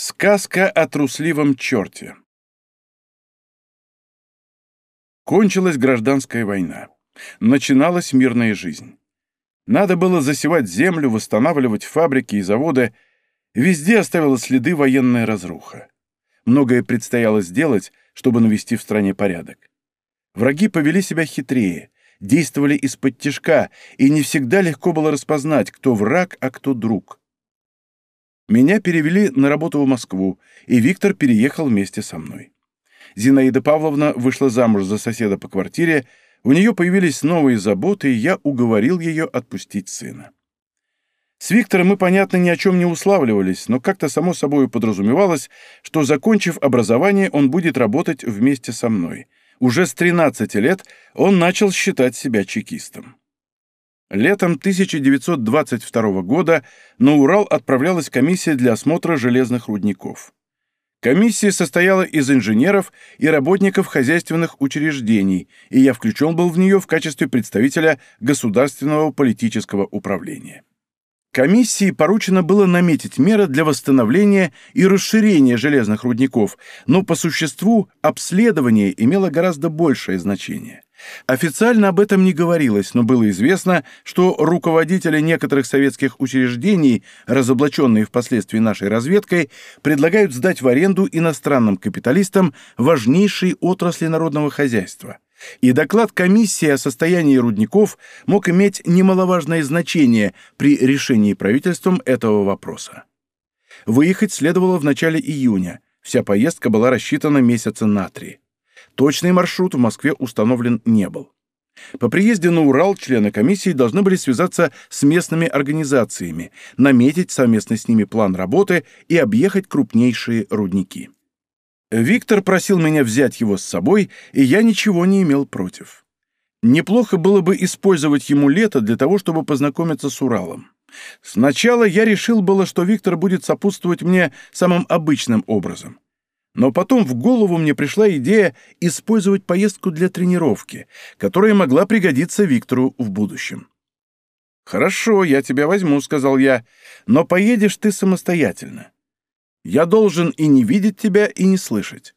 Сказка о трусливом черте. Кончилась гражданская война. Начиналась мирная жизнь. Надо было засевать землю, восстанавливать фабрики и заводы. Везде оставила следы военная разруха. Многое предстояло сделать, чтобы навести в стране порядок. Враги повели себя хитрее, действовали из-под тяжка, и не всегда легко было распознать, кто враг, а кто друг. Меня перевели на работу в Москву, и Виктор переехал вместе со мной. Зинаида Павловна вышла замуж за соседа по квартире, у нее появились новые заботы, и я уговорил ее отпустить сына. С Виктором мы, понятно, ни о чем не уславливались, но как-то само собой подразумевалось, что, закончив образование, он будет работать вместе со мной. Уже с 13 лет он начал считать себя чекистом. Летом 1922 года на Урал отправлялась комиссия для осмотра железных рудников. Комиссия состояла из инженеров и работников хозяйственных учреждений, и я включен был в нее в качестве представителя государственного политического управления. Комиссии поручено было наметить меры для восстановления и расширения железных рудников, но по существу обследование имело гораздо большее значение. Официально об этом не говорилось, но было известно, что руководители некоторых советских учреждений, разоблаченные впоследствии нашей разведкой, предлагают сдать в аренду иностранным капиталистам важнейшие отрасли народного хозяйства. И доклад комиссии о состоянии рудников мог иметь немаловажное значение при решении правительством этого вопроса. Выехать следовало в начале июня. Вся поездка была рассчитана месяца на три. Точный маршрут в Москве установлен не был. По приезде на Урал члены комиссии должны были связаться с местными организациями, наметить совместно с ними план работы и объехать крупнейшие рудники. Виктор просил меня взять его с собой, и я ничего не имел против. Неплохо было бы использовать ему лето для того, чтобы познакомиться с Уралом. Сначала я решил было, что Виктор будет сопутствовать мне самым обычным образом. Но потом в голову мне пришла идея использовать поездку для тренировки, которая могла пригодиться Виктору в будущем. «Хорошо, я тебя возьму», — сказал я, — «но поедешь ты самостоятельно. Я должен и не видеть тебя, и не слышать.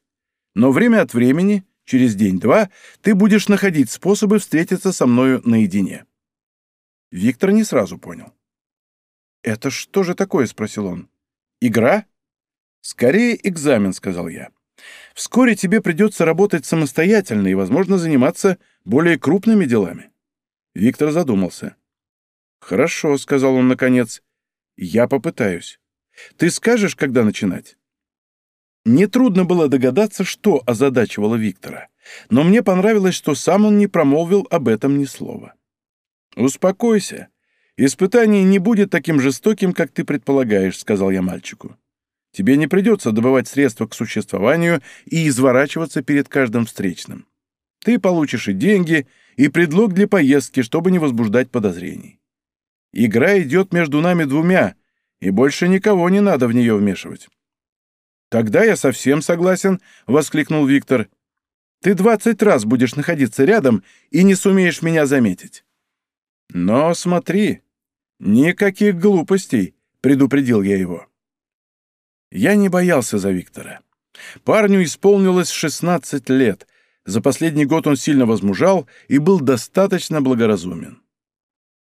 Но время от времени, через день-два, ты будешь находить способы встретиться со мною наедине». Виктор не сразу понял. «Это что же такое?» — спросил он. «Игра?» «Скорее экзамен», — сказал я. «Вскоре тебе придется работать самостоятельно и, возможно, заниматься более крупными делами». Виктор задумался. «Хорошо», — сказал он наконец. «Я попытаюсь. Ты скажешь, когда начинать?» Нетрудно было догадаться, что озадачивало Виктора, но мне понравилось, что сам он не промолвил об этом ни слова. «Успокойся. Испытание не будет таким жестоким, как ты предполагаешь», — сказал я мальчику. Тебе не придется добывать средства к существованию и изворачиваться перед каждым встречным. Ты получишь и деньги, и предлог для поездки, чтобы не возбуждать подозрений. Игра идет между нами двумя, и больше никого не надо в нее вмешивать. «Тогда я совсем согласен», — воскликнул Виктор. «Ты двадцать раз будешь находиться рядом и не сумеешь меня заметить». «Но смотри, никаких глупостей», — предупредил я его. Я не боялся за Виктора. Парню исполнилось 16 лет. За последний год он сильно возмужал и был достаточно благоразумен.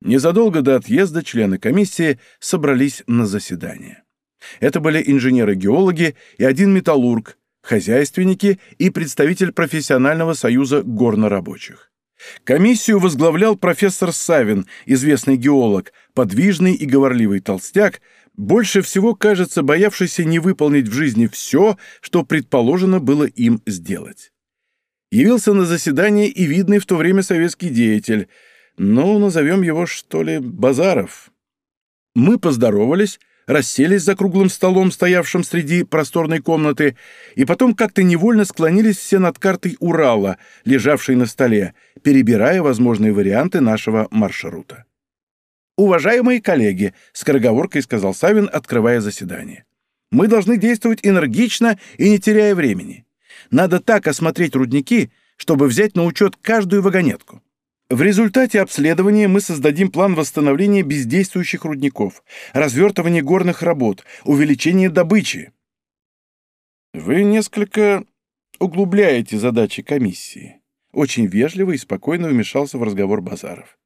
Незадолго до отъезда члены комиссии собрались на заседание. Это были инженеры-геологи и один металлург, хозяйственники и представитель профессионального союза горнорабочих. Комиссию возглавлял профессор Савин, известный геолог, подвижный и говорливый толстяк, больше всего, кажется, боявшийся не выполнить в жизни все, что предположено было им сделать. Явился на заседание и видный в то время советский деятель, ну, назовем его, что ли, Базаров. Мы поздоровались, расселись за круглым столом, стоявшим среди просторной комнаты, и потом как-то невольно склонились все над картой Урала, лежавшей на столе, перебирая возможные варианты нашего маршрута. «Уважаемые коллеги», — скороговоркой сказал Савин, открывая заседание, «мы должны действовать энергично и не теряя времени. Надо так осмотреть рудники, чтобы взять на учет каждую вагонетку. В результате обследования мы создадим план восстановления бездействующих рудников, развертывания горных работ, увеличения добычи. Вы несколько углубляете задачи комиссии. Очень вежливо и спокойно вмешался в разговор Базаров.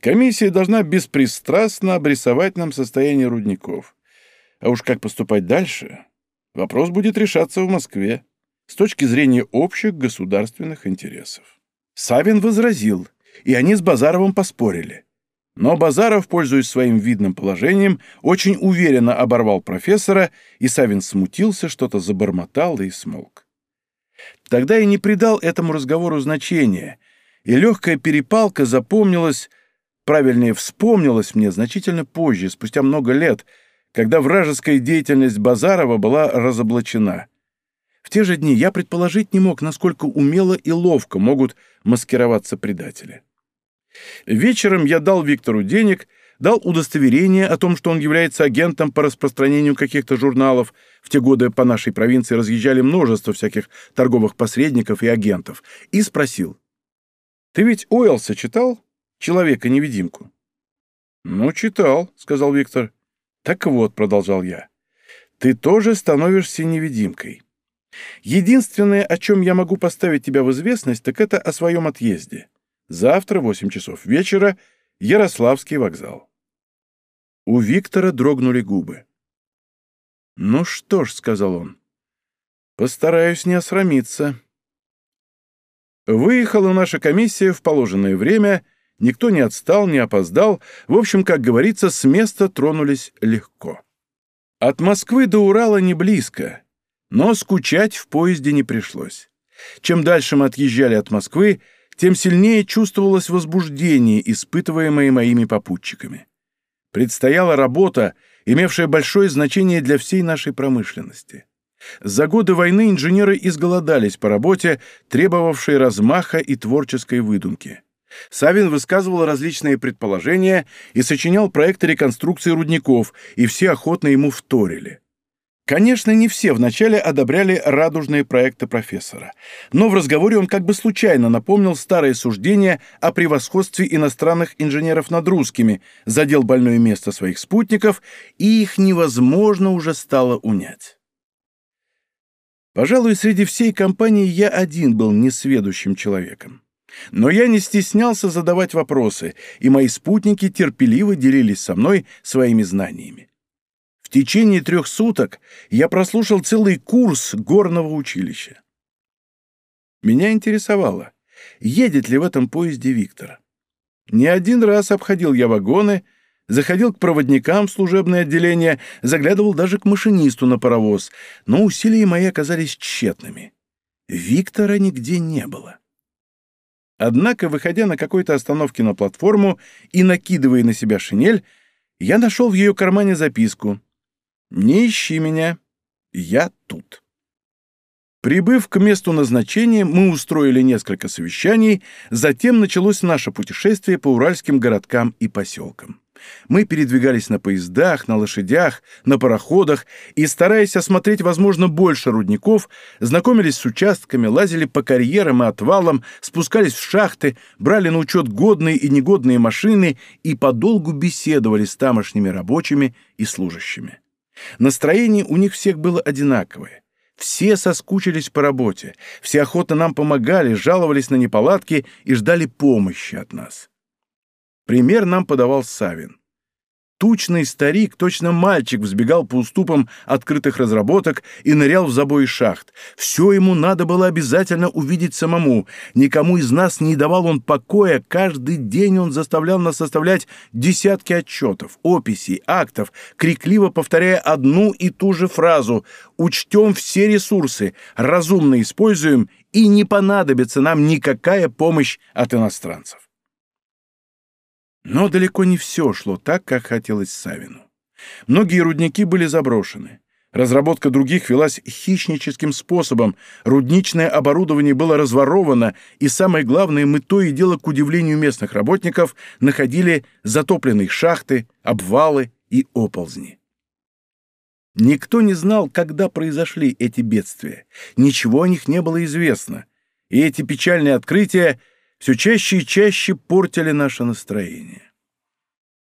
Комиссия должна беспристрастно обрисовать нам состояние рудников. А уж как поступать дальше, вопрос будет решаться в Москве с точки зрения общих государственных интересов. Савин возразил, и они с Базаровым поспорили. Но Базаров, пользуясь своим видным положением, очень уверенно оборвал профессора, и Савин смутился, что-то забормотал и смолк. Тогда я не придал этому разговору значения, и легкая перепалка запомнилась, правильнее, вспомнилась мне значительно позже, спустя много лет, когда вражеская деятельность Базарова была разоблачена. В те же дни я предположить не мог, насколько умело и ловко могут маскироваться предатели. Вечером я дал Виктору денег, дал удостоверение о том, что он является агентом по распространению каких-то журналов. В те годы по нашей провинции разъезжали множество всяких торговых посредников и агентов. И спросил. «Ты ведь Уэллса читал? Человека-невидимку?» «Ну, читал», — сказал Виктор. «Так вот», — продолжал я, — «ты тоже становишься невидимкой. Единственное, о чем я могу поставить тебя в известность, так это о своем отъезде. Завтра, 8 часов вечера, Ярославский вокзал. У Виктора дрогнули губы. «Ну что ж», — сказал он, — «постараюсь не осрамиться». Выехала наша комиссия в положенное время, никто не отстал, не опоздал, в общем, как говорится, с места тронулись легко. От Москвы до Урала не близко, но скучать в поезде не пришлось. Чем дальше мы отъезжали от Москвы, тем сильнее чувствовалось возбуждение, испытываемое моими попутчиками. Предстояла работа, имевшая большое значение для всей нашей промышленности. За годы войны инженеры изголодались по работе, требовавшей размаха и творческой выдумки. Савин высказывал различные предположения и сочинял проекты реконструкции рудников, и все охотно ему вторили. Конечно, не все вначале одобряли радужные проекты профессора, но в разговоре он как бы случайно напомнил старое суждение о превосходстве иностранных инженеров над русскими, задел больное место своих спутников, и их невозможно уже стало унять. Пожалуй, среди всей компании я один был несведущим человеком. Но я не стеснялся задавать вопросы, и мои спутники терпеливо делились со мной своими знаниями. В течение трех суток я прослушал целый курс горного училища. Меня интересовало, едет ли в этом поезде Виктор. Не один раз обходил я вагоны, заходил к проводникам в служебное отделение, заглядывал даже к машинисту на паровоз, но усилия мои оказались тщетными. Виктора нигде не было. Однако, выходя на какой-то остановке на платформу и накидывая на себя шинель, я нашел в ее кармане записку — не ищи меня, я тут. Прибыв к месту назначения, мы устроили несколько совещаний, затем началось наше путешествие по уральским городкам и поселкам. Мы передвигались на поездах, на лошадях, на пароходах и, стараясь осмотреть, возможно, больше рудников, знакомились с участками, лазили по карьерам и отвалам, спускались в шахты, брали на учет годные и негодные машины и подолгу беседовали с тамошними рабочими и служащими. Настроение у них всех было одинаковое. Все соскучились по работе, все охотно нам помогали, жаловались на неполадки и ждали помощи от нас. Пример нам подавал Савин. Тучный старик, точно мальчик, взбегал по уступам открытых разработок и нырял в забои шахт. Все ему надо было обязательно увидеть самому. Никому из нас не давал он покоя. Каждый день он заставлял нас составлять десятки отчетов, описей, актов, крикливо повторяя одну и ту же фразу «Учтем все ресурсы, разумно используем, и не понадобится нам никакая помощь от иностранцев». Но далеко не все шло так, как хотелось Савину. Многие рудники были заброшены. Разработка других велась хищническим способом, рудничное оборудование было разворовано, и самое главное, мы то и дело, к удивлению местных работников, находили затопленные шахты, обвалы и оползни. Никто не знал, когда произошли эти бедствия, ничего о них не было известно, и эти печальные открытия все чаще и чаще портили наше настроение.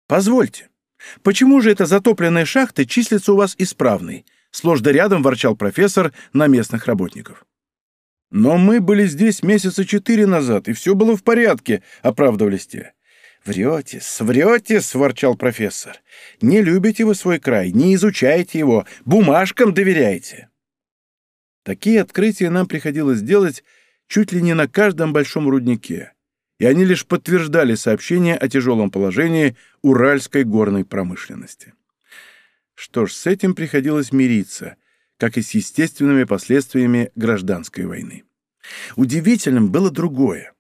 «Позвольте, почему же эта затопленная шахта числится у вас исправной?» — Сплошь да рядом ворчал профессор на местных работников. «Но мы были здесь месяца четыре назад, и все было в порядке», — оправдывались те. «Врете-с, врете-с», — ворчал профессор. «Не любите вы свой край, не изучаете его, бумажкам доверяете». Такие открытия нам приходилось делать чуть ли не на каждом большом руднике, и они лишь подтверждали сообщение о тяжелом положении уральской горной промышленности. Что ж, с этим приходилось мириться, как и с естественными последствиями гражданской войны. Удивительным было другое.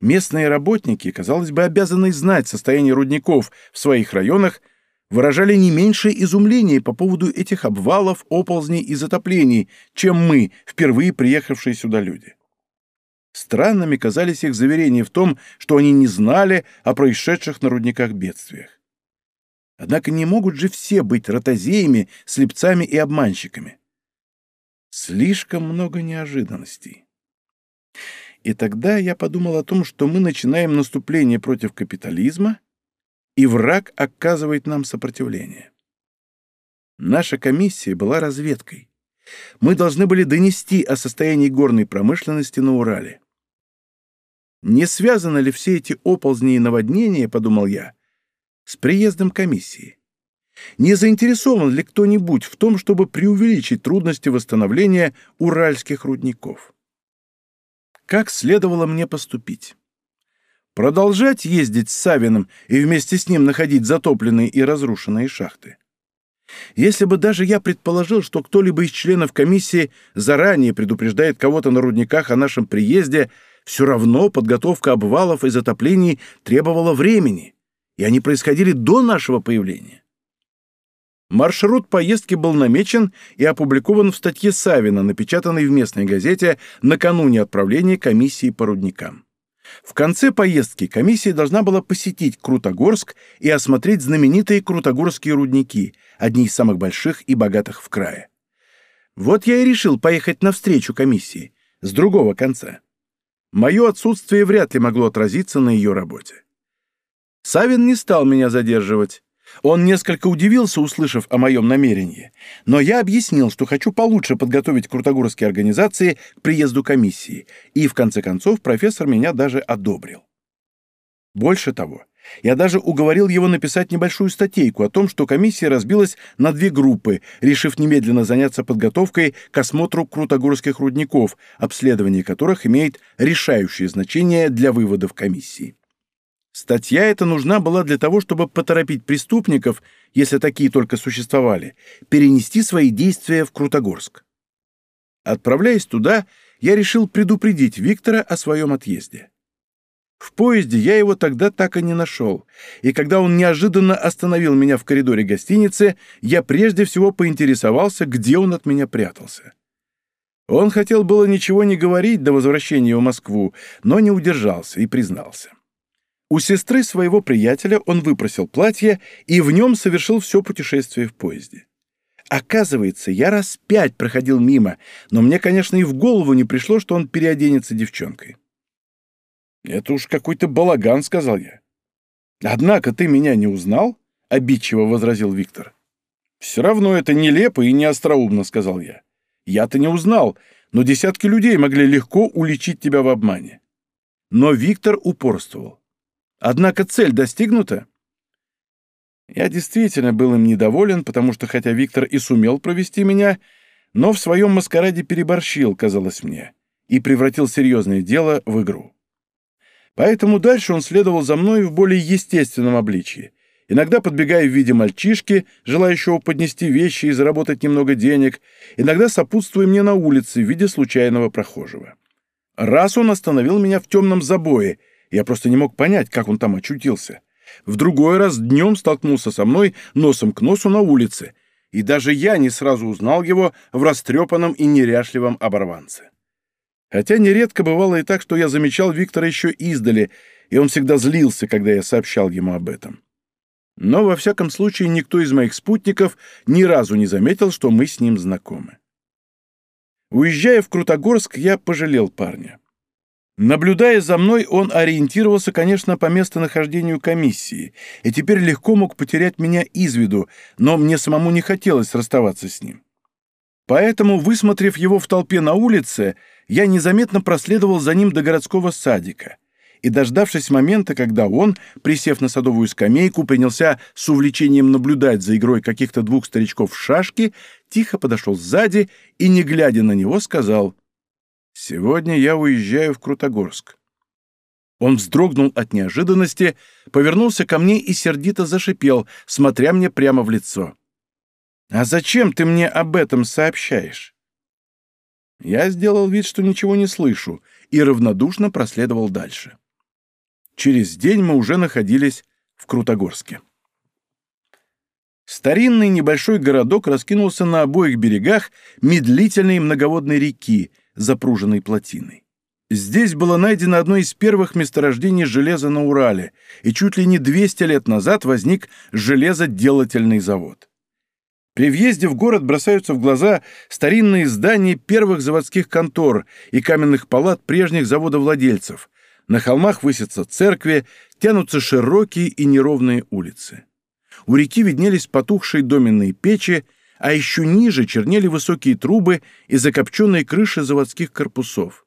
Местные работники, казалось бы, обязанные знать состояние рудников в своих районах, выражали не меньшее изумление по поводу этих обвалов, оползней и затоплений, чем мы, впервые приехавшие сюда люди. Странными казались их заверения в том, что они не знали о происшедших на рудниках бедствиях. Однако не могут же все быть ротозеями, слепцами и обманщиками. Слишком много неожиданностей. И тогда я подумал о том, что мы начинаем наступление против капитализма, и враг оказывает нам сопротивление. Наша комиссия была разведкой. Мы должны были донести о состоянии горной промышленности на Урале. Не связаны ли все эти оползни и наводнения, подумал я, с приездом комиссии? Не заинтересован ли кто-нибудь в том, чтобы преувеличить трудности восстановления уральских рудников? Как следовало мне поступить? Продолжать ездить с Савиным и вместе с ним находить затопленные и разрушенные шахты? Если бы даже я предположил, что кто-либо из членов комиссии заранее предупреждает кого-то на рудниках о нашем приезде, все равно подготовка обвалов и затоплений требовала времени, и они происходили до нашего появления. Маршрут поездки был намечен и опубликован в статье Савина, напечатанной в местной газете накануне отправления комиссии по рудникам. В конце поездки комиссия должна была посетить Крутогорск и осмотреть знаменитые Крутогорские рудники, одни из самых больших и богатых в крае. Вот я и решил поехать навстречу комиссии, с другого конца. Мое отсутствие вряд ли могло отразиться на ее работе. Савин не стал меня задерживать. Он несколько удивился, услышав о моем намерении, но я объяснил, что хочу получше подготовить крутогорские организации к приезду комиссии, и в конце концов профессор меня даже одобрил. Больше того, я даже уговорил его написать небольшую статейку о том, что комиссия разбилась на две группы, решив немедленно заняться подготовкой к осмотру крутогорских рудников, обследование которых имеет решающее значение для выводов комиссии. Статья эта нужна была для того, чтобы поторопить преступников, если такие только существовали, перенести свои действия в Крутогорск. Отправляясь туда, я решил предупредить Виктора о своем отъезде. В поезде я его тогда так и не нашел, и когда он неожиданно остановил меня в коридоре гостиницы, я прежде всего поинтересовался, где он от меня прятался. Он хотел было ничего не говорить до возвращения в Москву, но не удержался и признался. У сестры своего приятеля он выпросил платье и в нем совершил все путешествие в поезде. Оказывается, я раз пять проходил мимо, но мне, конечно, и в голову не пришло, что он переоденется девчонкой. «Это уж какой-то балаган», — сказал я. «Однако ты меня не узнал?» — обидчиво возразил Виктор. «Все равно это нелепо и не остроумно», — сказал я. «Я-то не узнал, но десятки людей могли легко уличить тебя в обмане». Но Виктор упорствовал. Однако цель достигнута. Я действительно был им недоволен, потому что хотя Виктор и сумел провести меня, но в своем маскараде переборщил, казалось мне, и превратил серьезное дело в игру. Поэтому дальше он следовал за мной в более естественном обличии, иногда подбегая в виде мальчишки, желающего поднести вещи и заработать немного денег, иногда сопутствуя мне на улице в виде случайного прохожего. Раз он остановил меня в темном забое — я просто не мог понять, как он там очутился. В другой раз днем столкнулся со мной носом к носу на улице, и даже я не сразу узнал его в растрепанном и неряшливом оборванце. Хотя нередко бывало и так, что я замечал Виктора еще издали, и он всегда злился, когда я сообщал ему об этом. Но, во всяком случае, никто из моих спутников ни разу не заметил, что мы с ним знакомы. Уезжая в Крутогорск, я пожалел парня. Наблюдая за мной, он ориентировался, конечно, по местонахождению комиссии, и теперь легко мог потерять меня из виду, но мне самому не хотелось расставаться с ним. Поэтому, высмотрев его в толпе на улице, я незаметно проследовал за ним до городского садика и, дождавшись момента, когда он, присев на садовую скамейку, принялся с увлечением наблюдать за игрой каких-то двух старичков в шашки, тихо подошел сзади и, не глядя на него, сказал «Сегодня я уезжаю в Крутогорск». Он вздрогнул от неожиданности, повернулся ко мне и сердито зашипел, смотря мне прямо в лицо. «А зачем ты мне об этом сообщаешь?» Я сделал вид, что ничего не слышу, и равнодушно проследовал дальше. Через день мы уже находились в Крутогорске. Старинный небольшой городок раскинулся на обоих берегах медлительной многоводной реки, запруженной плотиной. Здесь было найдено одно из первых месторождений железа на Урале, и чуть ли не 200 лет назад возник железоделательный завод. При въезде в город бросаются в глаза старинные здания первых заводских контор и каменных палат прежних заводовладельцев. На холмах высятся церкви, тянутся широкие и неровные улицы. У реки виднелись потухшие доменные печи, а еще ниже чернели высокие трубы и закопченные крыши заводских корпусов.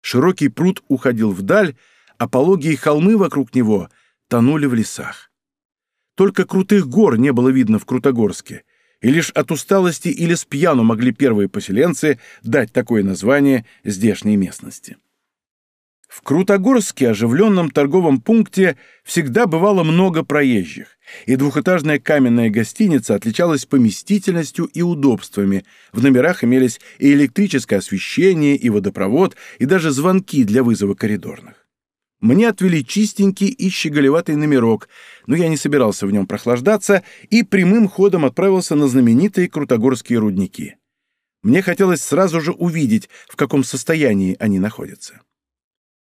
Широкий пруд уходил вдаль, а пологие холмы вокруг него тонули в лесах. Только крутых гор не было видно в Крутогорске, и лишь от усталости или с пьяну могли первые поселенцы дать такое название здешней местности. В Крутогорске, оживленном торговом пункте, всегда бывало много проезжих, и двухэтажная каменная гостиница отличалась поместительностью и удобствами. В номерах имелись и электрическое освещение, и водопровод, и даже звонки для вызова коридорных. Мне отвели чистенький и щеголеватый номерок, но я не собирался в нем прохлаждаться и прямым ходом отправился на знаменитые Крутогорские рудники. Мне хотелось сразу же увидеть, в каком состоянии они находятся.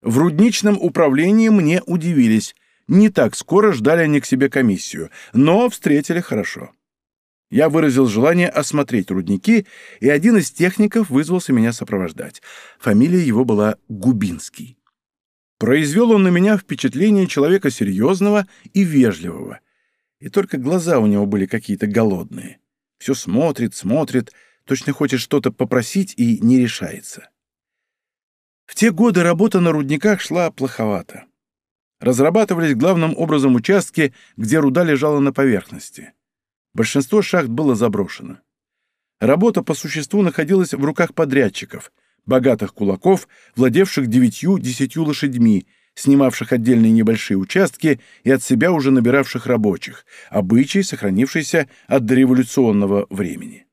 В рудничном управлении мне удивились. Не так скоро ждали они к себе комиссию, но встретили хорошо. Я выразил желание осмотреть рудники, и один из техников вызвался меня сопровождать. Фамилия его была Губинский. Произвел он на меня впечатление человека серьезного и вежливого. И только глаза у него были какие-то голодные. Все смотрит, смотрит, точно хочет что-то попросить и не решается. В те годы работа на рудниках шла плоховато. Разрабатывались главным образом участки, где руда лежала на поверхности. Большинство шахт было заброшено. Работа по существу находилась в руках подрядчиков — богатых кулаков, владевших девятью-десятью лошадьми, снимавших отдельные небольшие участки и от себя уже набиравших рабочих, обычай, сохранившийся от дореволюционного времени.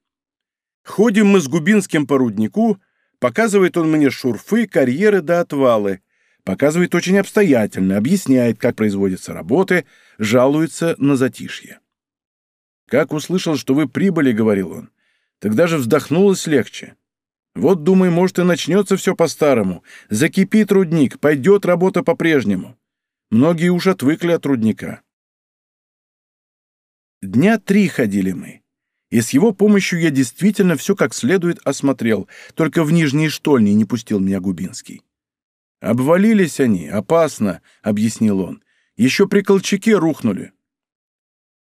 Ходим мы с Губинским по руднику, показывает он мне шурфы, карьеры до отвалы, показывает очень обстоятельно, объясняет, как производятся работы, жалуется на затишье. «Как услышал, что вы прибыли», — говорил он, — «тогда же вздохнулось легче». Вот, думаю, может, и начнется все по-старому. Закипит рудник, пойдет работа по-прежнему. Многие уж отвыкли от рудника. Дня три ходили мы. И с его помощью я действительно все как следует осмотрел, только в нижние штольни не пустил меня Губинский. «Обвалились они, опасно», — объяснил он. «Еще при Колчаке рухнули».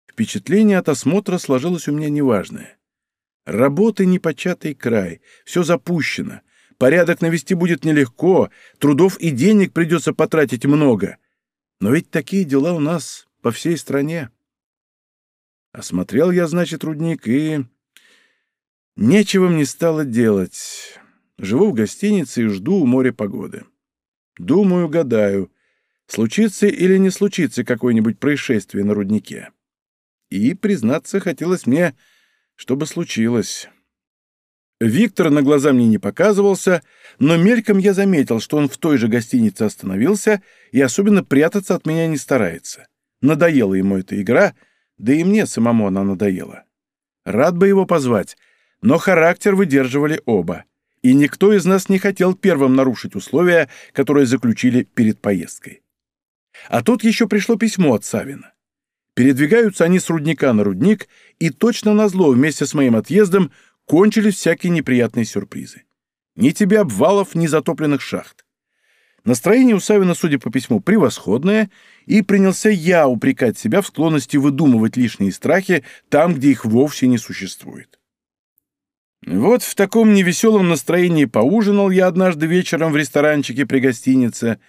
Впечатление от осмотра сложилось у меня неважное. Работы непочатый край, все запущено. Порядок навести будет нелегко, трудов и денег придется потратить много. Но ведь такие дела у нас по всей стране. Осмотрел я, значит, рудник, и... Нечего мне стало делать. Живу в гостинице и жду у моря погоды. Думаю, гадаю, случится или не случится какое-нибудь происшествие на руднике. И, признаться, хотелось мне что бы случилось. Виктор на глаза мне не показывался, но мельком я заметил, что он в той же гостинице остановился и особенно прятаться от меня не старается. Надоела ему эта игра, да и мне самому она надоела. Рад бы его позвать, но характер выдерживали оба, и никто из нас не хотел первым нарушить условия, которые заключили перед поездкой. А тут еще пришло письмо от Савина. Передвигаются они с рудника на рудник, и точно назло вместе с моим отъездом кончились всякие неприятные сюрпризы. Ни тебе обвалов, ни затопленных шахт. Настроение у Савина, судя по письму, превосходное, и принялся я упрекать себя в склонности выдумывать лишние страхи там, где их вовсе не существует. Вот в таком невеселом настроении поужинал я однажды вечером в ресторанчике при гостинице.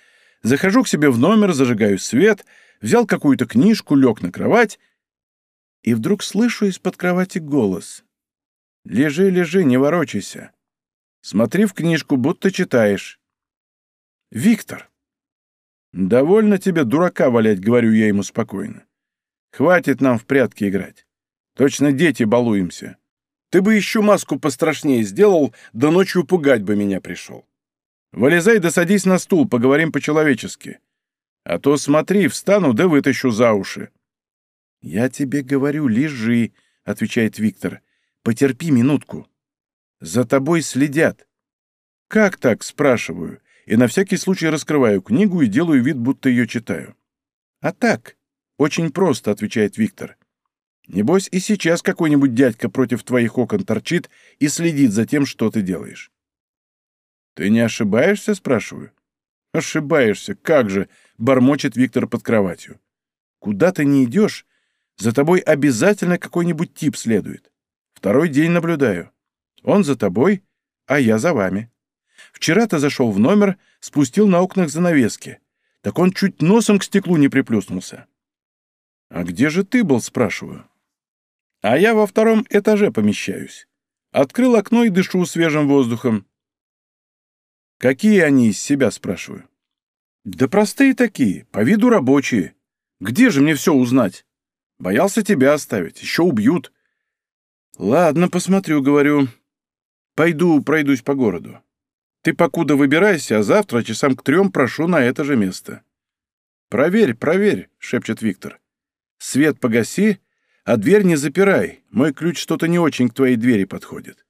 Захожу к себе в номер, зажигаю свет, взял какую-то книжку, лег на кровать и вдруг слышу из-под кровати голос. «Лежи, лежи, не ворочайся. Смотри в книжку, будто читаешь». «Виктор!» «Довольно тебе дурака валять», — говорю я ему спокойно. «Хватит нам в прятки играть. Точно дети балуемся. Ты бы еще маску пострашнее сделал, да ночью пугать бы меня пришел. Вылезай да садись на стул, поговорим по-человечески. А то смотри, встану да вытащу за уши». «Я тебе говорю, лежи», — отвечает Виктор. «Потерпи минутку. За тобой следят». «Как так?» — спрашиваю и на всякий случай раскрываю книгу и делаю вид, будто ее читаю. «А так, очень просто», — отвечает Виктор. «Небось, и сейчас какой-нибудь дядька против твоих окон торчит и следит за тем, что ты делаешь». «Ты не ошибаешься?» — спрашиваю. «Ошибаешься, как же!» — бормочет Виктор под кроватью. «Куда ты не идешь, за тобой обязательно какой-нибудь тип следует. Второй день наблюдаю. Он за тобой, а я за вами. Вчера ты зашел в номер, спустил на окнах занавески. Так он чуть носом к стеклу не приплюснулся. «А где же ты был?» — спрашиваю. «А я во втором этаже помещаюсь. Открыл окно и дышу свежим воздухом». «Какие они из себя?» — спрашиваю. «Да простые такие, по виду рабочие. Где же мне все узнать? Боялся тебя оставить, еще убьют». «Ладно, посмотрю», — говорю. «Пойду пройдусь по городу. Ты покуда выбирайся, а завтра часам к трем прошу на это же место». «Проверь, проверь», — шепчет Виктор. «Свет погаси, а дверь не запирай. Мой ключ что-то не очень к твоей двери подходит».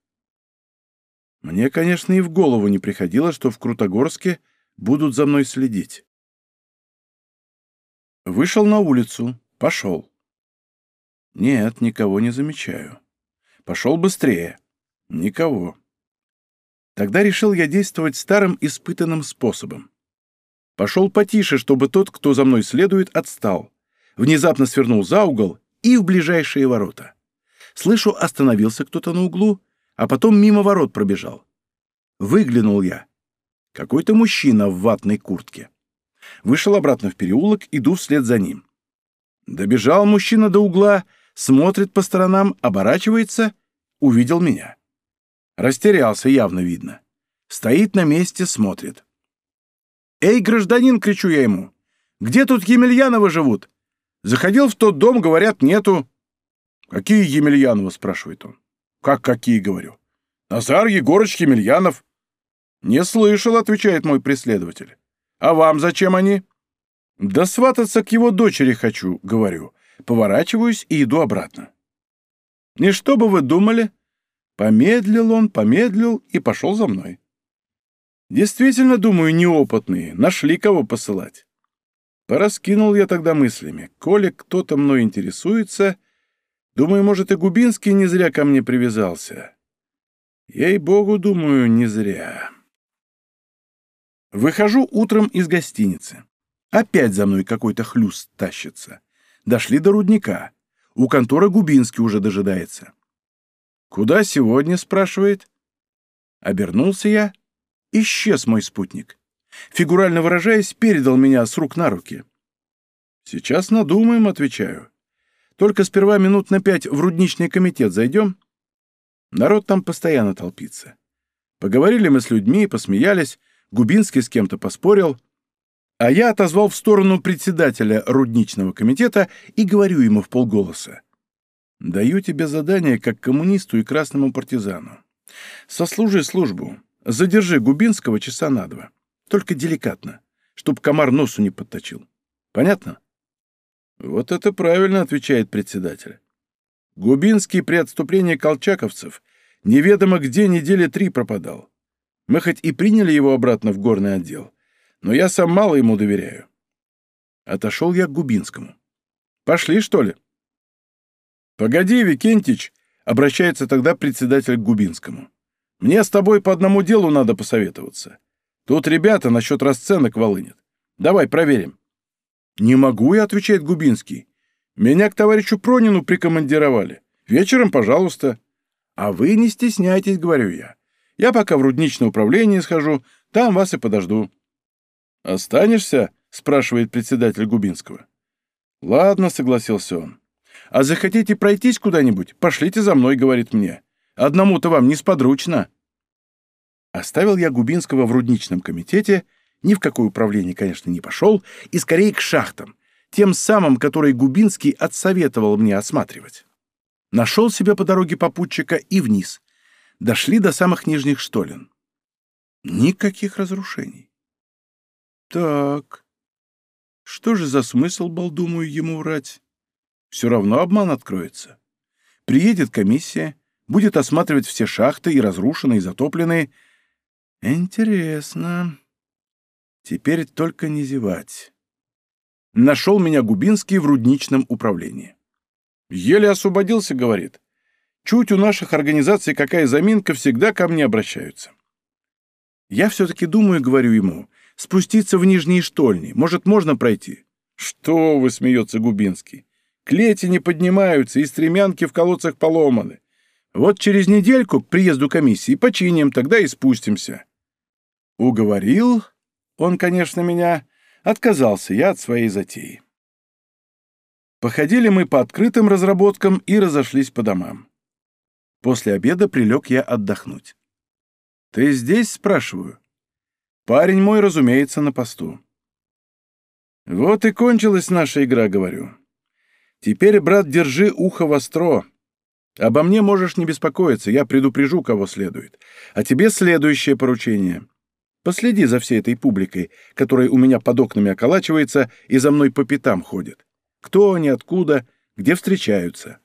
Мне, конечно, и в голову не приходило, что в Крутогорске будут за мной следить. Вышел на улицу, пошел. Нет, никого не замечаю. Пошел быстрее. Никого. Тогда решил я действовать старым испытанным способом. Пошел потише, чтобы тот, кто за мной следует, отстал. Внезапно свернул за угол и в ближайшие ворота. Слышу, остановился кто-то на углу, а потом мимо ворот пробежал. Выглянул я. Какой-то мужчина в ватной куртке. Вышел обратно в переулок, иду вслед за ним. Добежал мужчина до угла, смотрит по сторонам, оборачивается, увидел меня. Растерялся, явно видно. Стоит на месте, смотрит. «Эй, гражданин!» — кричу я ему. «Где тут Емельяновы живут?» Заходил в тот дом, говорят, нету. «Какие Емельяновы?» — спрашивает он. «Как какие?» — говорю. «Назар Егорыч Емельянов». «Не слышал», — отвечает мой преследователь. «А вам зачем они?» «Да свататься к его дочери хочу», — говорю. Поворачиваюсь и иду обратно. «И что бы вы думали?» Помедлил он, помедлил и пошел за мной. Действительно, думаю, неопытные, нашли кого посылать. Пораскинул я тогда мыслями. Коли кто-то мной интересуется, думаю, может, и Губинский не зря ко мне привязался. Ей-богу, думаю, не зря. Выхожу утром из гостиницы. Опять за мной какой-то хлюст тащится. Дошли до рудника. У конторы Губинский уже дожидается. «Куда сегодня?» — спрашивает. Обернулся я. Исчез мой спутник. Фигурально выражаясь, передал меня с рук на руки. «Сейчас надумаем», — отвечаю. «Только сперва минут на пять в рудничный комитет зайдем. Народ там постоянно толпится. Поговорили мы с людьми, посмеялись, Губинский с кем-то поспорил, а я отозвал в сторону председателя рудничного комитета и говорю ему в полголоса. Даю тебе задание как коммунисту и красному партизану. Сослужи службу. Задержи Губинского часа на два. Только деликатно, чтоб комар носу не подточил. Понятно? Вот это правильно, отвечает председатель. Губинский при отступлении колчаковцев неведомо где недели три пропадал. Мы хоть и приняли его обратно в горный отдел, но я сам мало ему доверяю. Отошел я к Губинскому. Пошли, что ли? «Погоди, Викентич!» — обращается тогда председатель к Губинскому. «Мне с тобой по одному делу надо посоветоваться. Тут ребята насчет расценок волынят. Давай проверим». «Не могу я», — отвечает Губинский. «Меня к товарищу Пронину прикомандировали. Вечером, пожалуйста». А вы не стесняйтесь, говорю я. Я пока в рудничное управление схожу, там вас и подожду. «Останешься?» — спрашивает председатель Губинского. «Ладно», — согласился он. «А захотите пройтись куда-нибудь? Пошлите за мной», — говорит мне. «Одному-то вам несподручно». Оставил я Губинского в рудничном комитете, ни в какое управление, конечно, не пошел, и скорее к шахтам, тем самым, которые Губинский отсоветовал мне осматривать. Нашел себя по дороге попутчика и вниз. Дошли до самых нижних штолен. Никаких разрушений. Так, что же за смысл был, думаю, ему врать? Все равно обман откроется. Приедет комиссия, будет осматривать все шахты и разрушенные, и затопленные. Интересно. Теперь только не зевать. Нашел меня Губинский в рудничном управлении. Еле освободился, говорит. Чуть у наших организаций какая заминка, всегда ко мне обращаются. Я все-таки думаю, говорю ему, спуститься в нижние штольни. Может, можно пройти? Что вы, смеется Губинский. Клети не поднимаются, и стремянки в колодцах поломаны. Вот через недельку к приезду комиссии починим, тогда и спустимся. Уговорил он, конечно, меня. Отказался я от своей затеи. Походили мы по открытым разработкам и разошлись по домам. После обеда прилег я отдохнуть. «Ты здесь?» — спрашиваю. Парень мой, разумеется, на посту. Вот и кончилась наша игра, говорю. Теперь, брат, держи ухо востро. Обо мне можешь не беспокоиться, я предупрежу, кого следует. А тебе следующее поручение. Последи за всей этой публикой, которая у меня под окнами околачивается и за мной по пятам ходит. Кто они, откуда, где встречаются.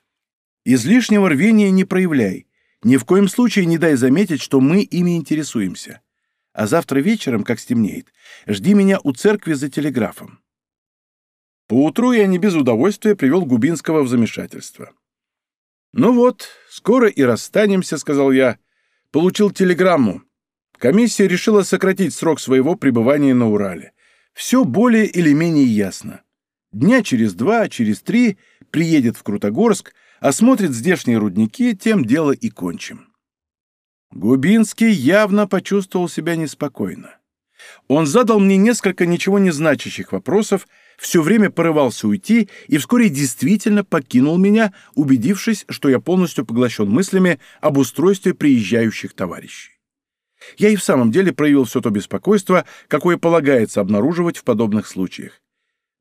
Излишнего рвения не проявляй. Ни в коем случае не дай заметить, что мы ими интересуемся. А завтра вечером, как стемнеет, жди меня у церкви за телеграфом. Поутру я не без удовольствия привел Губинского в замешательство. «Ну вот, скоро и расстанемся», — сказал я. «Получил телеграмму. Комиссия решила сократить срок своего пребывания на Урале. Все более или менее ясно. Дня через два, через три приедет в Крутогорск, осмотрит здешние рудники, тем дело и кончим. Губинский явно почувствовал себя неспокойно. Он задал мне несколько ничего не значащих вопросов, все время порывался уйти и вскоре действительно покинул меня, убедившись, что я полностью поглощен мыслями об устройстве приезжающих товарищей. Я и в самом деле проявил все то беспокойство, какое полагается обнаруживать в подобных случаях.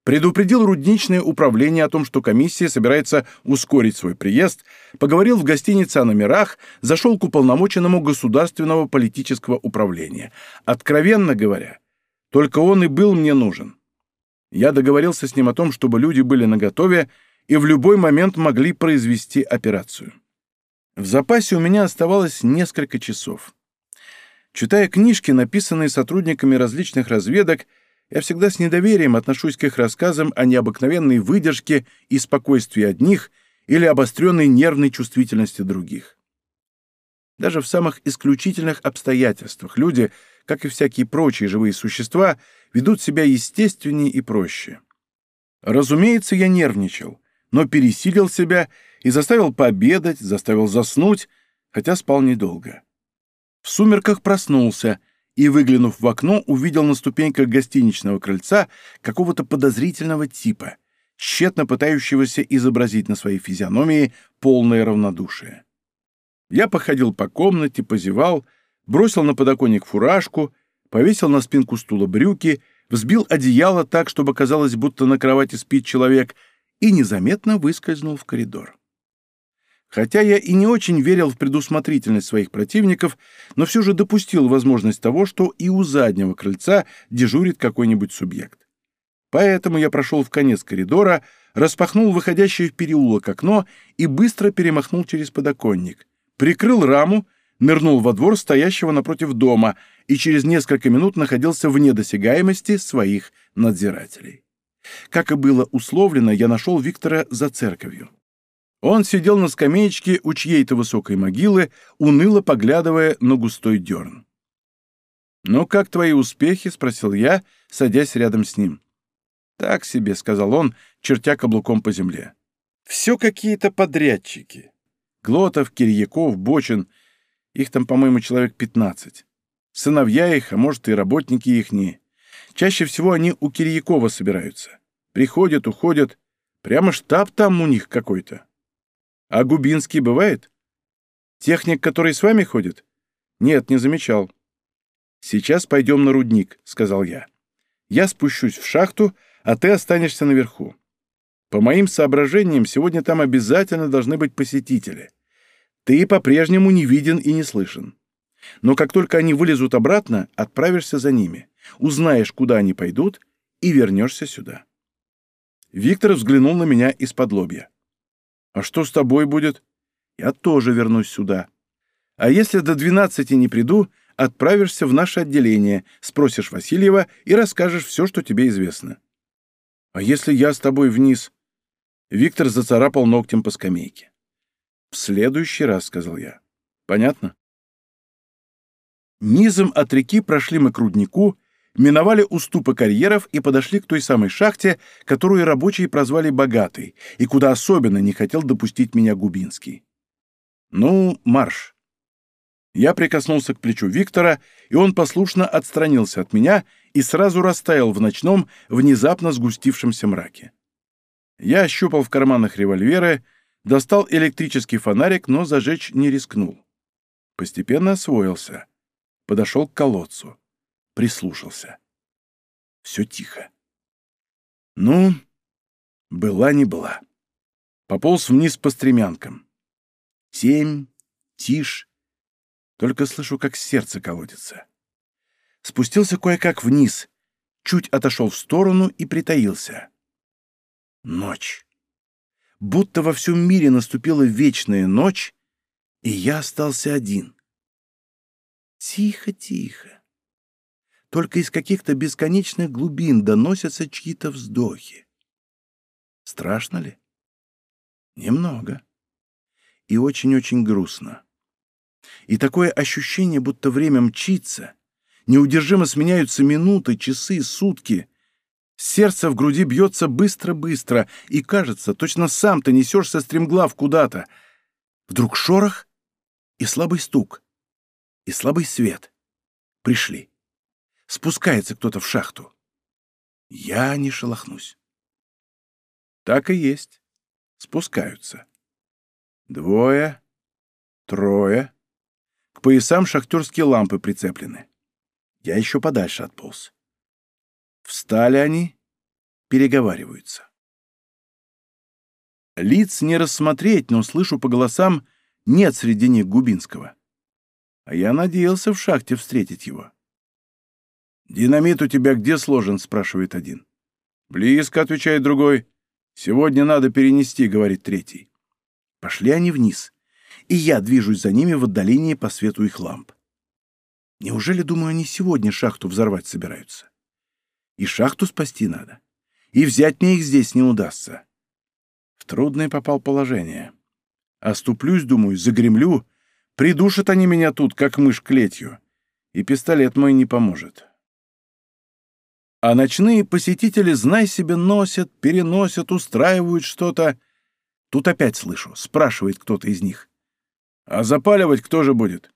Предупредил рудничное управление о том, что комиссия собирается ускорить свой приезд, поговорил в гостинице о номерах, зашел к уполномоченному государственного политического управления. Откровенно говоря, только он и был мне нужен. Я договорился с ним о том, чтобы люди были наготове и в любой момент могли произвести операцию. В запасе у меня оставалось несколько часов. Читая книжки, написанные сотрудниками различных разведок, я всегда с недоверием отношусь к их рассказам о необыкновенной выдержке и спокойствии одних или обостренной нервной чувствительности других. Даже в самых исключительных обстоятельствах люди, как и всякие прочие живые существа, ведут себя естественнее и проще. Разумеется, я нервничал, но пересилил себя и заставил пообедать, заставил заснуть, хотя спал недолго. В сумерках проснулся и, выглянув в окно, увидел на ступеньках гостиничного крыльца какого-то подозрительного типа, тщетно пытающегося изобразить на своей физиономии полное равнодушие. Я походил по комнате, позевал, бросил на подоконник фуражку, повесил на спинку стула брюки, взбил одеяло так, чтобы казалось, будто на кровати спит человек, и незаметно выскользнул в коридор. Хотя я и не очень верил в предусмотрительность своих противников, но все же допустил возможность того, что и у заднего крыльца дежурит какой-нибудь субъект. Поэтому я прошел в конец коридора, распахнул выходящее в переулок окно и быстро перемахнул через подоконник, прикрыл раму, нырнул во двор стоящего напротив дома и через несколько минут находился вне досягаемости своих надзирателей. Как и было условлено, я нашел Виктора за церковью. Он сидел на скамеечке у чьей-то высокой могилы, уныло поглядывая на густой дерн. «Ну, как твои успехи?» — спросил я, садясь рядом с ним. «Так себе», — сказал он, чертя каблуком по земле. «Все какие-то подрядчики. Глотов, Кирьяков, Бочин. Их там, по-моему, человек 15. Сыновья их, а может и работники ихние. Чаще всего они у Кирьякова собираются. Приходят, уходят. Прямо штаб там у них какой-то. А Губинский бывает? Техник, который с вами ходит? Нет, не замечал. Сейчас пойдем на рудник, сказал я. Я спущусь в шахту, а ты останешься наверху. По моим соображениям, сегодня там обязательно должны быть посетители. Ты по-прежнему не виден и не слышен. Но как только они вылезут обратно, отправишься за ними, узнаешь, куда они пойдут, и вернешься сюда. Виктор взглянул на меня из-под лобья. «А что с тобой будет?» «Я тоже вернусь сюда. А если до двенадцати не приду, отправишься в наше отделение, спросишь Васильева и расскажешь все, что тебе известно». «А если я с тобой вниз?» Виктор зацарапал ногтем по скамейке. «В следующий раз», — сказал я. «Понятно?» Низом от реки прошли мы к руднику, миновали уступы карьеров и подошли к той самой шахте, которую рабочие прозвали «богатой», и куда особенно не хотел допустить меня Губинский. «Ну, марш!» Я прикоснулся к плечу Виктора, и он послушно отстранился от меня и сразу растаял в ночном, внезапно сгустившемся мраке. Я ощупал в карманах револьверы, достал электрический фонарик, но зажечь не рискнул. Постепенно освоился. Подошел к колодцу прислушался. Все тихо. Ну, была не была. Пополз вниз по стремянкам. Семь, тишь. Только слышу, как сердце колотится. Спустился кое-как вниз, чуть отошел в сторону и притаился. Ночь. Будто во всем мире наступила вечная ночь, и я остался один. Тихо, тихо только из каких-то бесконечных глубин доносятся чьи-то вздохи. Страшно ли? Немного. И очень-очень грустно. И такое ощущение, будто время мчится, неудержимо сменяются минуты, часы, сутки. Сердце в груди бьется быстро-быстро, и кажется, точно сам ты несешься стремглав куда-то. Вдруг шорох и слабый стук, и слабый свет. Пришли. Спускается кто-то в шахту. Я не шелохнусь. Так и есть. Спускаются. Двое, трое. К поясам шахтерские лампы прицеплены. Я еще подальше отполз. Встали они, переговариваются. Лиц не рассмотреть, но слышу по голосам, нет среди них Губинского. А я надеялся в шахте встретить его. «Динамит у тебя где сложен?» — спрашивает один. «Близко», — отвечает другой. «Сегодня надо перенести», — говорит третий. Пошли они вниз, и я движусь за ними в отдалении по свету их ламп. Неужели, думаю, они сегодня шахту взорвать собираются? И шахту спасти надо, и взять мне их здесь не удастся. В трудное попал положение. Оступлюсь, думаю, загремлю, придушат они меня тут, как мышь клетью, и пистолет мой не поможет. А ночные посетители, знай себе, носят, переносят, устраивают что-то. Тут опять слышу, спрашивает кто-то из них. «А запаливать кто же будет?»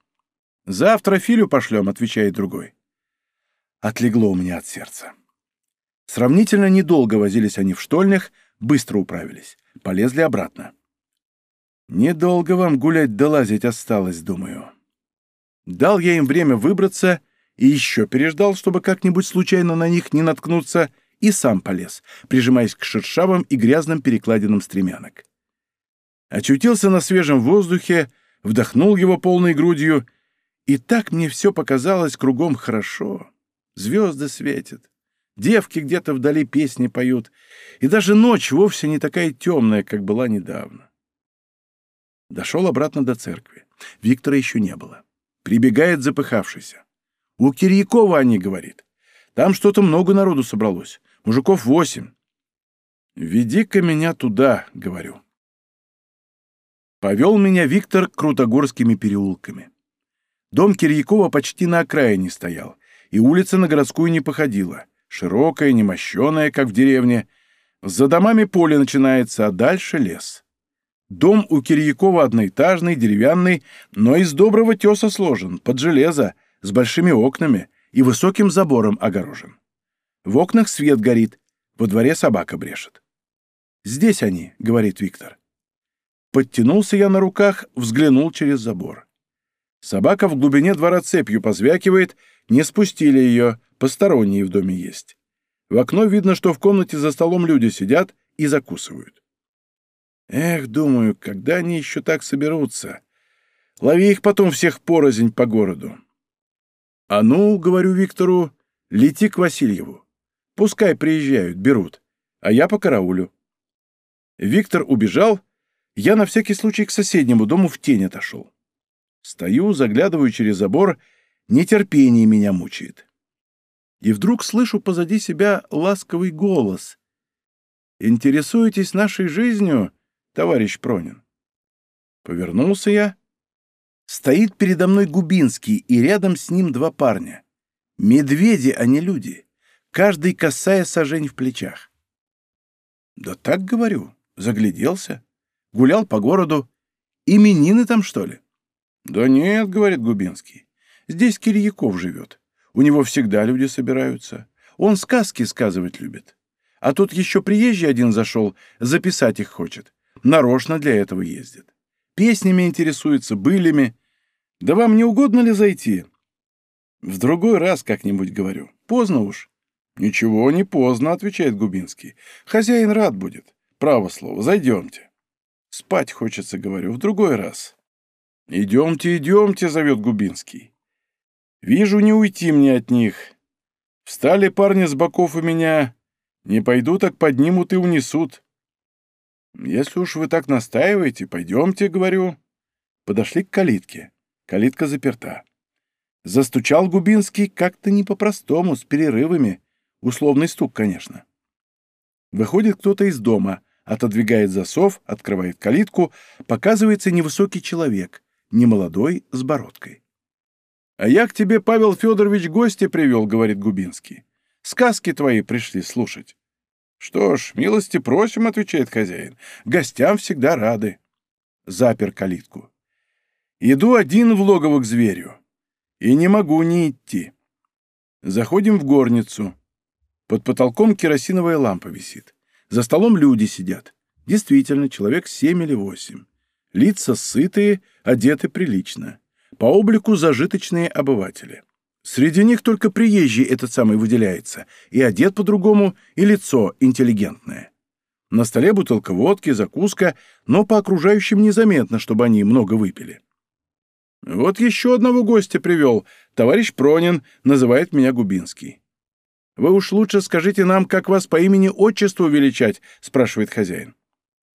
«Завтра Филю пошлем», — отвечает другой. Отлегло у меня от сердца. Сравнительно недолго возились они в штольнях, быстро управились, полезли обратно. Недолго вам гулять да осталось, думаю. Дал я им время выбраться и еще переждал, чтобы как-нибудь случайно на них не наткнуться, и сам полез, прижимаясь к шершавым и грязным перекладинам стремянок. Очутился на свежем воздухе, вдохнул его полной грудью, и так мне все показалось кругом хорошо. Звезды светят, девки где-то вдали песни поют, и даже ночь вовсе не такая темная, как была недавно. Дошел обратно до церкви. Виктора еще не было. Прибегает запыхавшийся. У Кирьякова они, говорит. Там что-то много народу собралось. Мужиков восемь. «Веди-ка меня туда», — говорю. Повел меня Виктор крутогорскими переулками. Дом Кирьякова почти на окраине стоял, и улица на городскую не походила. Широкая, немощеная, как в деревне. За домами поле начинается, а дальше лес. Дом у Кирьякова одноэтажный, деревянный, но из доброго теса сложен, под железо, с большими окнами и высоким забором огорожен. В окнах свет горит, во дворе собака брешет. «Здесь они», — говорит Виктор. Подтянулся я на руках, взглянул через забор. Собака в глубине двора цепью позвякивает, не спустили ее, посторонние в доме есть. В окно видно, что в комнате за столом люди сидят и закусывают. Эх, думаю, когда они еще так соберутся? Лови их потом всех порознь по городу. А ну, говорю Виктору, лети к Васильеву. Пускай приезжают, берут, а я по караулю. Виктор убежал, я на всякий случай к соседнему дому в тень отошел. Стою, заглядываю через забор, нетерпение меня мучает. И вдруг слышу позади себя ласковый голос. «Интересуетесь нашей жизнью, товарищ Пронин?» Повернулся я. Стоит передо мной Губинский, и рядом с ним два парня. Медведи, а не люди. Каждый касая сажень в плечах. Да так говорю, загляделся. Гулял по городу. Именины там, что ли? Да нет, говорит Губинский. Здесь Кирьяков живет. У него всегда люди собираются. Он сказки сказывать любит. А тут еще приезжий один зашел, записать их хочет. Нарочно для этого ездит. Песнями интересуется, былями. Да вам не угодно ли зайти? В другой раз как-нибудь говорю. Поздно уж. Ничего не поздно, отвечает Губинский. Хозяин рад будет. Право слово, зайдемте. Спать хочется, говорю, в другой раз. Идемте, идемте, зовет Губинский. Вижу, не уйти мне от них. Встали парни с боков у меня. Не пойду, так поднимут и унесут. Если уж вы так настаиваете, пойдемте, говорю. Подошли к калитке. Калитка заперта. Застучал Губинский как-то не по-простому, с перерывами. Условный стук, конечно. Выходит кто-то из дома, отодвигает засов, открывает калитку, показывается невысокий человек, немолодой, с бородкой. «А я к тебе, Павел Федорович, гости привел», — говорит Губинский. «Сказки твои пришли слушать». «Что ж, милости просим», — отвечает хозяин. «Гостям всегда рады». Запер калитку. Иду один в логово к зверю. И не могу не идти. Заходим в горницу. Под потолком керосиновая лампа висит. За столом люди сидят. Действительно, человек семь или восемь. Лица сытые, одеты прилично. По облику зажиточные обыватели. Среди них только приезжий этот самый выделяется, и одет по-другому, и лицо интеллигентное. На столе бутылка водки, закуска, но по окружающим незаметно, чтобы они много выпили. «Вот еще одного гостя привел. Товарищ Пронин, называет меня Губинский». «Вы уж лучше скажите нам, как вас по имени-отчеству величать?» — спрашивает хозяин.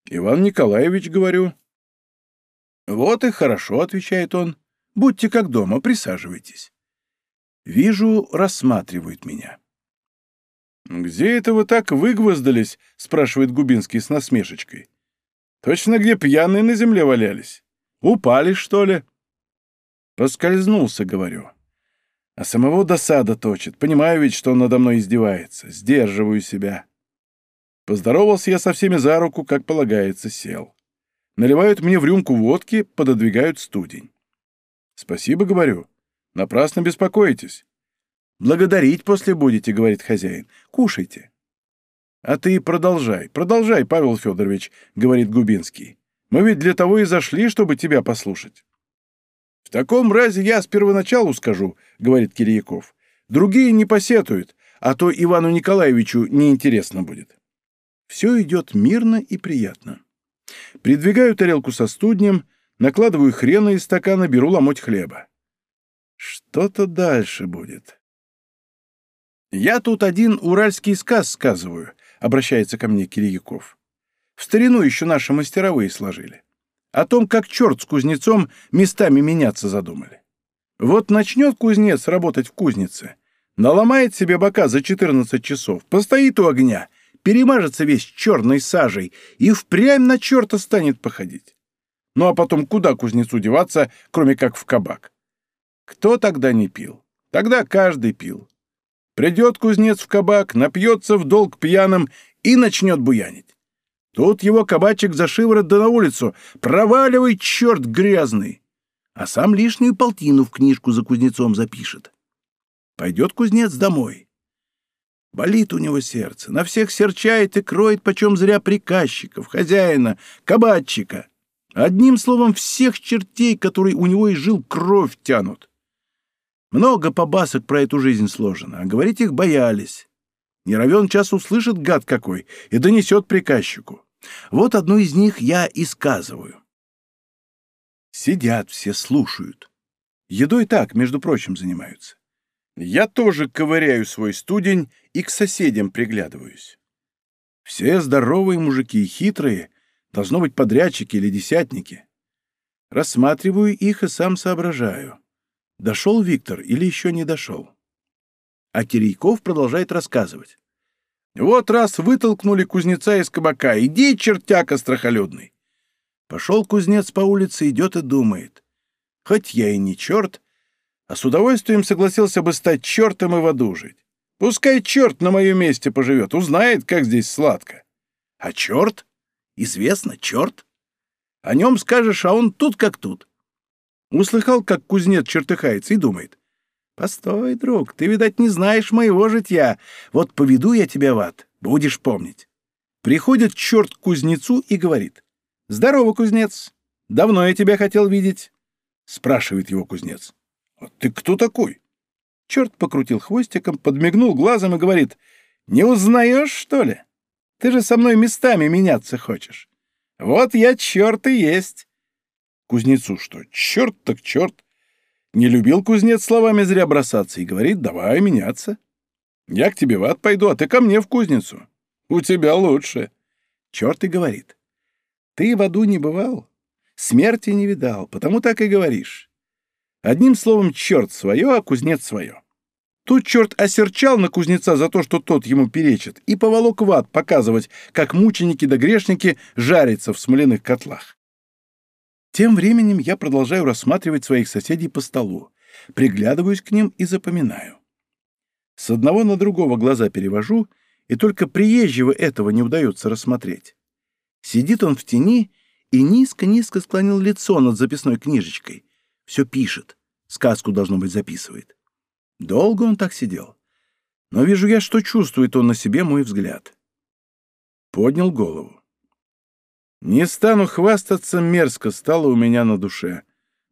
«Иван Николаевич, говорю». «Вот и хорошо», — отвечает он. «Будьте как дома, присаживайтесь». Вижу, рассматривают меня. «Где это вы так выгвоздались?» — спрашивает Губинский с насмешечкой. «Точно где пьяные на земле валялись? Упали, что ли?» «Поскользнулся», — говорю. А самого досада точит. Понимаю ведь, что он надо мной издевается. Сдерживаю себя. Поздоровался я со всеми за руку, как полагается, сел. Наливают мне в рюмку водки, пододвигают студень. «Спасибо, — говорю. Напрасно беспокоитесь. Благодарить после будете, — говорит хозяин. Кушайте. А ты продолжай, продолжай, Павел Федорович, — говорит Губинский. Мы ведь для того и зашли, чтобы тебя послушать. В таком разе я с первоначалу скажу, — говорит Кирьяков. Другие не посетуют, а то Ивану Николаевичу неинтересно будет. Все идет мирно и приятно. Придвигаю тарелку со студнем, накладываю хрена из стакана, беру ломоть хлеба. Что-то дальше будет. «Я тут один уральский сказ сказываю», — обращается ко мне Кирьяков. «В старину еще наши мастеровые сложили. О том, как черт с кузнецом местами меняться задумали. Вот начнет кузнец работать в кузнице, наломает себе бока за 14 часов, постоит у огня, перемажется весь черной сажей и впрямь на черта станет походить. Ну а потом куда кузнецу деваться, кроме как в кабак? Кто тогда не пил? Тогда каждый пил. Придет кузнец в кабак, напьется в долг пьяным и начнет буянить. Тут его кабачик за шиворот да на улицу. Проваливай, черт грязный! А сам лишнюю полтину в книжку за кузнецом запишет. Пойдет кузнец домой. Болит у него сердце, на всех серчает и кроет почем зря приказчиков, хозяина, кабачика. Одним словом, всех чертей, которые у него и жил, кровь тянут. Много побасок про эту жизнь сложено, а говорить их боялись. Не равен час услышит гад какой и донесет приказчику. Вот одну из них я и сказываю. Сидят все, слушают. Едой так, между прочим, занимаются. Я тоже ковыряю свой студень и к соседям приглядываюсь. Все здоровые мужики и хитрые, должно быть подрядчики или десятники. Рассматриваю их и сам соображаю. Дошел Виктор или еще не дошел? А Кирейков продолжает рассказывать. Вот раз вытолкнули кузнеца из кабака. Иди, чертяка страхолюдный. Пошел кузнец по улице, идет и думает. Хоть я и не черт, а с удовольствием согласился бы стать чертом и в жить. Пускай черт на моем месте поживет, узнает, как здесь сладко. А черт? Известно, черт. О нем скажешь, а он тут как тут. Услыхал, как кузнец чертыхается и думает. «Постой, друг, ты, видать, не знаешь моего житья. Вот поведу я тебя в ад, будешь помнить». Приходит черт к кузнецу и говорит. «Здорово, кузнец. Давно я тебя хотел видеть». Спрашивает его кузнец. «А ты кто такой?» Черт покрутил хвостиком, подмигнул глазом и говорит. «Не узнаешь, что ли? Ты же со мной местами меняться хочешь. Вот я черт и есть». Кузнецу что, черт так черт. Не любил кузнец словами зря бросаться и говорит, давай меняться. Я к тебе в ад пойду, а ты ко мне в кузницу. У тебя лучше. Черт и говорит, ты в аду не бывал, смерти не видал, потому так и говоришь. Одним словом, черт свое, а кузнец свое. Тут черт осерчал на кузнеца за то, что тот ему перечит, и поволок в ад показывать, как мученики да грешники жарятся в смоляных котлах. Тем временем я продолжаю рассматривать своих соседей по столу, приглядываюсь к ним и запоминаю. С одного на другого глаза перевожу, и только приезжего этого не удается рассмотреть. Сидит он в тени и низко-низко склонил лицо над записной книжечкой. Все пишет, сказку, должно быть, записывает. Долго он так сидел. Но вижу я, что чувствует он на себе мой взгляд. Поднял голову. Не стану хвастаться, мерзко стало у меня на душе,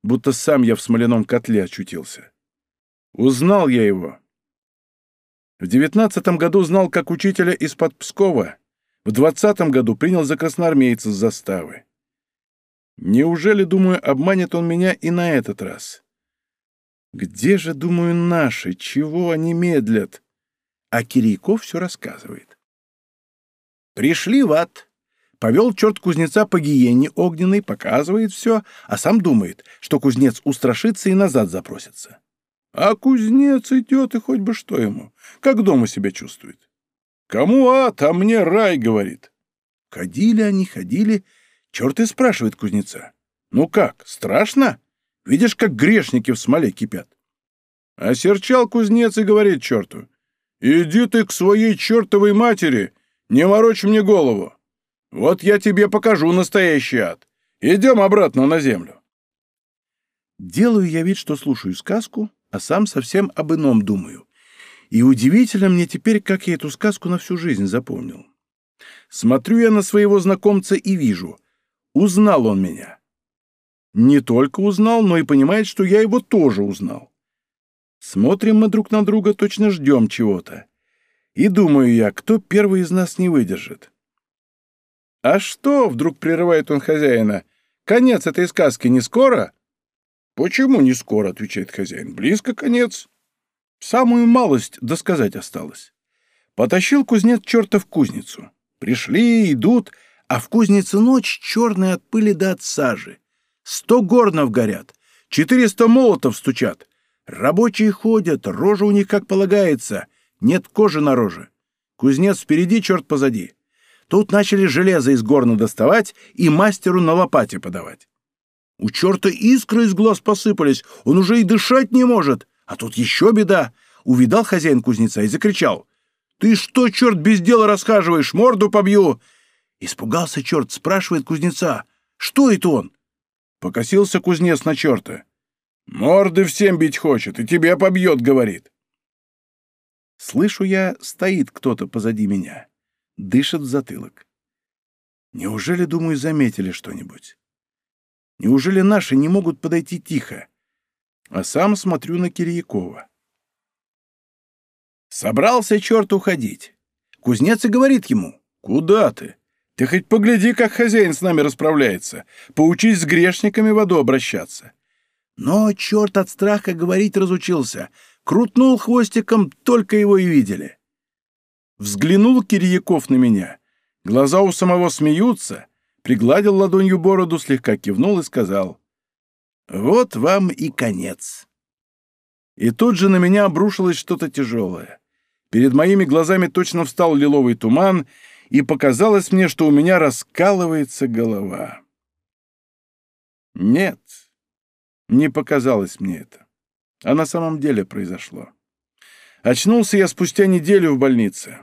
будто сам я в смоляном котле очутился. Узнал я его. В девятнадцатом году знал как учителя из-под Пскова, в двадцатом году принял за красноармейца с заставы. Неужели, думаю, обманет он меня и на этот раз? Где же, думаю, наши? Чего они медлят? А Кирейков все рассказывает. Пришли в ад. Повел черт кузнеца по гиене огненной, показывает все, а сам думает, что кузнец устрашится и назад запросится. А кузнец идет, и хоть бы что ему, как дома себя чувствует. Кому ад, а мне рай, говорит. Ходили они, ходили, черт и спрашивает кузнеца. Ну как, страшно? Видишь, как грешники в смоле кипят. Осерчал кузнец и говорит черту. «Иди ты к своей чертовой матери, не морочь мне голову. Вот я тебе покажу настоящий ад. Идем обратно на землю. Делаю я вид, что слушаю сказку, а сам совсем об ином думаю. И удивительно мне теперь, как я эту сказку на всю жизнь запомнил. Смотрю я на своего знакомца и вижу. Узнал он меня. Не только узнал, но и понимает, что я его тоже узнал. Смотрим мы друг на друга, точно ждем чего-то. И думаю я, кто первый из нас не выдержит. «А что?» — вдруг прерывает он хозяина. «Конец этой сказки не скоро?» «Почему не скоро?» — отвечает хозяин. «Близко конец». Самую малость досказать осталось. Потащил кузнец черта в кузницу. Пришли, идут, а в кузнице ночь черная от пыли да от сажи. Сто горнов горят, четыреста молотов стучат. Рабочие ходят, рожа у них как полагается, нет кожи на роже. Кузнец впереди, черт позади. Тут начали железо из горна доставать и мастеру на лопате подавать. У черта искры из глаз посыпались, он уже и дышать не может. А тут еще беда. Увидал хозяин кузнеца и закричал. «Ты что, черт, без дела расхаживаешь? Морду побью!» Испугался черт, спрашивает кузнеца. Что это он? Покосился кузнец на черта. Морды всем бить хочет, и тебя побьет, говорит. Слышу я, стоит кто-то позади меня. Дышит в затылок. Неужели, думаю, заметили что-нибудь? Неужели наши не могут подойти тихо? А сам смотрю на Кирьякова. Собрался черт уходить. Кузнец и говорит ему, «Куда ты? Ты хоть погляди, как хозяин с нами расправляется. Поучись с грешниками в воду обращаться». Но черт от страха говорить разучился. Крутнул хвостиком, только его и видели. Взглянул Кирьяков на меня. Глаза у самого смеются. Пригладил ладонью бороду, слегка кивнул и сказал. «Вот вам и конец». И тут же на меня обрушилось что-то тяжелое. Перед моими глазами точно встал лиловый туман, и показалось мне, что у меня раскалывается голова. Нет, не показалось мне это. А на самом деле произошло. Очнулся я спустя неделю в больнице.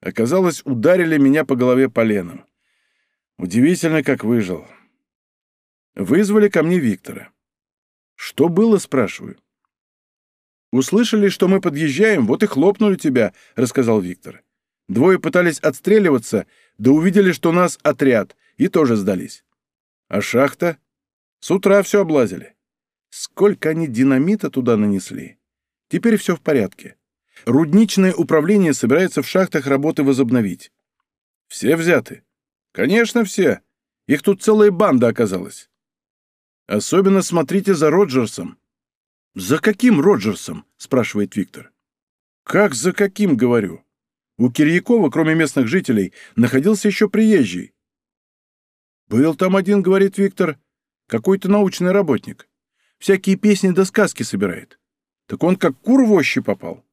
Оказалось, ударили меня по голове поленом. Удивительно, как выжил. Вызвали ко мне Виктора. «Что было?» — спрашиваю. «Услышали, что мы подъезжаем, вот и хлопнули тебя», — рассказал Виктор. «Двое пытались отстреливаться, да увидели, что у нас отряд, и тоже сдались. А шахта? С утра все облазили. Сколько они динамита туда нанесли. Теперь все в порядке. Рудничное управление собирается в шахтах работы возобновить. Все взяты? Конечно, все. Их тут целая банда оказалась. Особенно смотрите за Роджерсом. «За каким Роджерсом?» — спрашивает Виктор. «Как за каким?» — говорю. У Кирьякова, кроме местных жителей, находился еще приезжий. «Был там один, — говорит Виктор, — какой-то научный работник. Всякие песни да сказки собирает. Так он как кур в попал.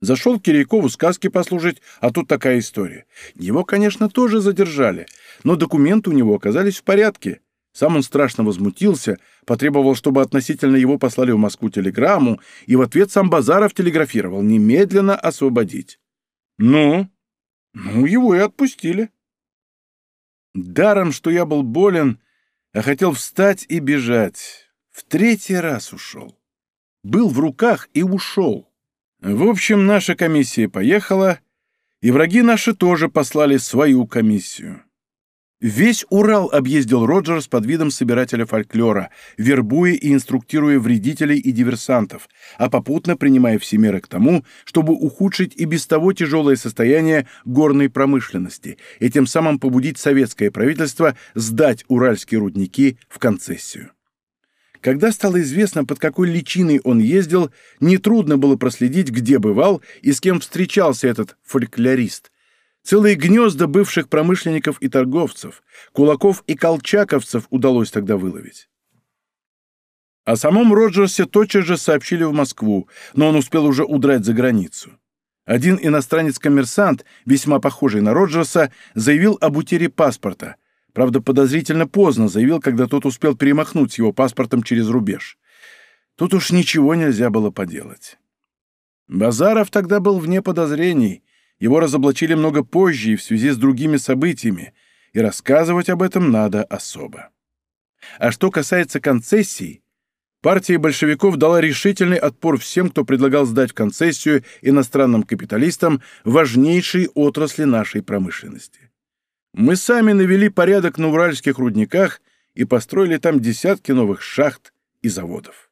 Зашел к Кирейкову сказки послушать, а тут такая история. Его, конечно, тоже задержали, но документы у него оказались в порядке. Сам он страшно возмутился, потребовал, чтобы относительно его послали в Москву телеграмму, и в ответ сам Базаров телеграфировал немедленно освободить. Ну? Ну, его и отпустили. Даром, что я был болен, а хотел встать и бежать. В третий раз ушел. Был в руках и ушел. В общем, наша комиссия поехала, и враги наши тоже послали свою комиссию. Весь Урал объездил Роджерс под видом собирателя фольклора, вербуя и инструктируя вредителей и диверсантов, а попутно принимая все меры к тому, чтобы ухудшить и без того тяжелое состояние горной промышленности и тем самым побудить советское правительство сдать уральские рудники в концессию. Когда стало известно, под какой личиной он ездил, нетрудно было проследить, где бывал и с кем встречался этот фольклорист. Целые гнезда бывших промышленников и торговцев, кулаков и колчаковцев удалось тогда выловить. О самом Роджерсе тотчас же сообщили в Москву, но он успел уже удрать за границу. Один иностранец-коммерсант, весьма похожий на Роджерса, заявил об утере паспорта, Правда, подозрительно поздно заявил, когда тот успел перемахнуть с его паспортом через рубеж. Тут уж ничего нельзя было поделать. Базаров тогда был вне подозрений. Его разоблачили много позже и в связи с другими событиями, и рассказывать об этом надо особо. А что касается концессий, партия большевиков дала решительный отпор всем, кто предлагал сдать концессию иностранным капиталистам важнейшие отрасли нашей промышленности. Мы сами навели порядок на уральских рудниках и построили там десятки новых шахт и заводов.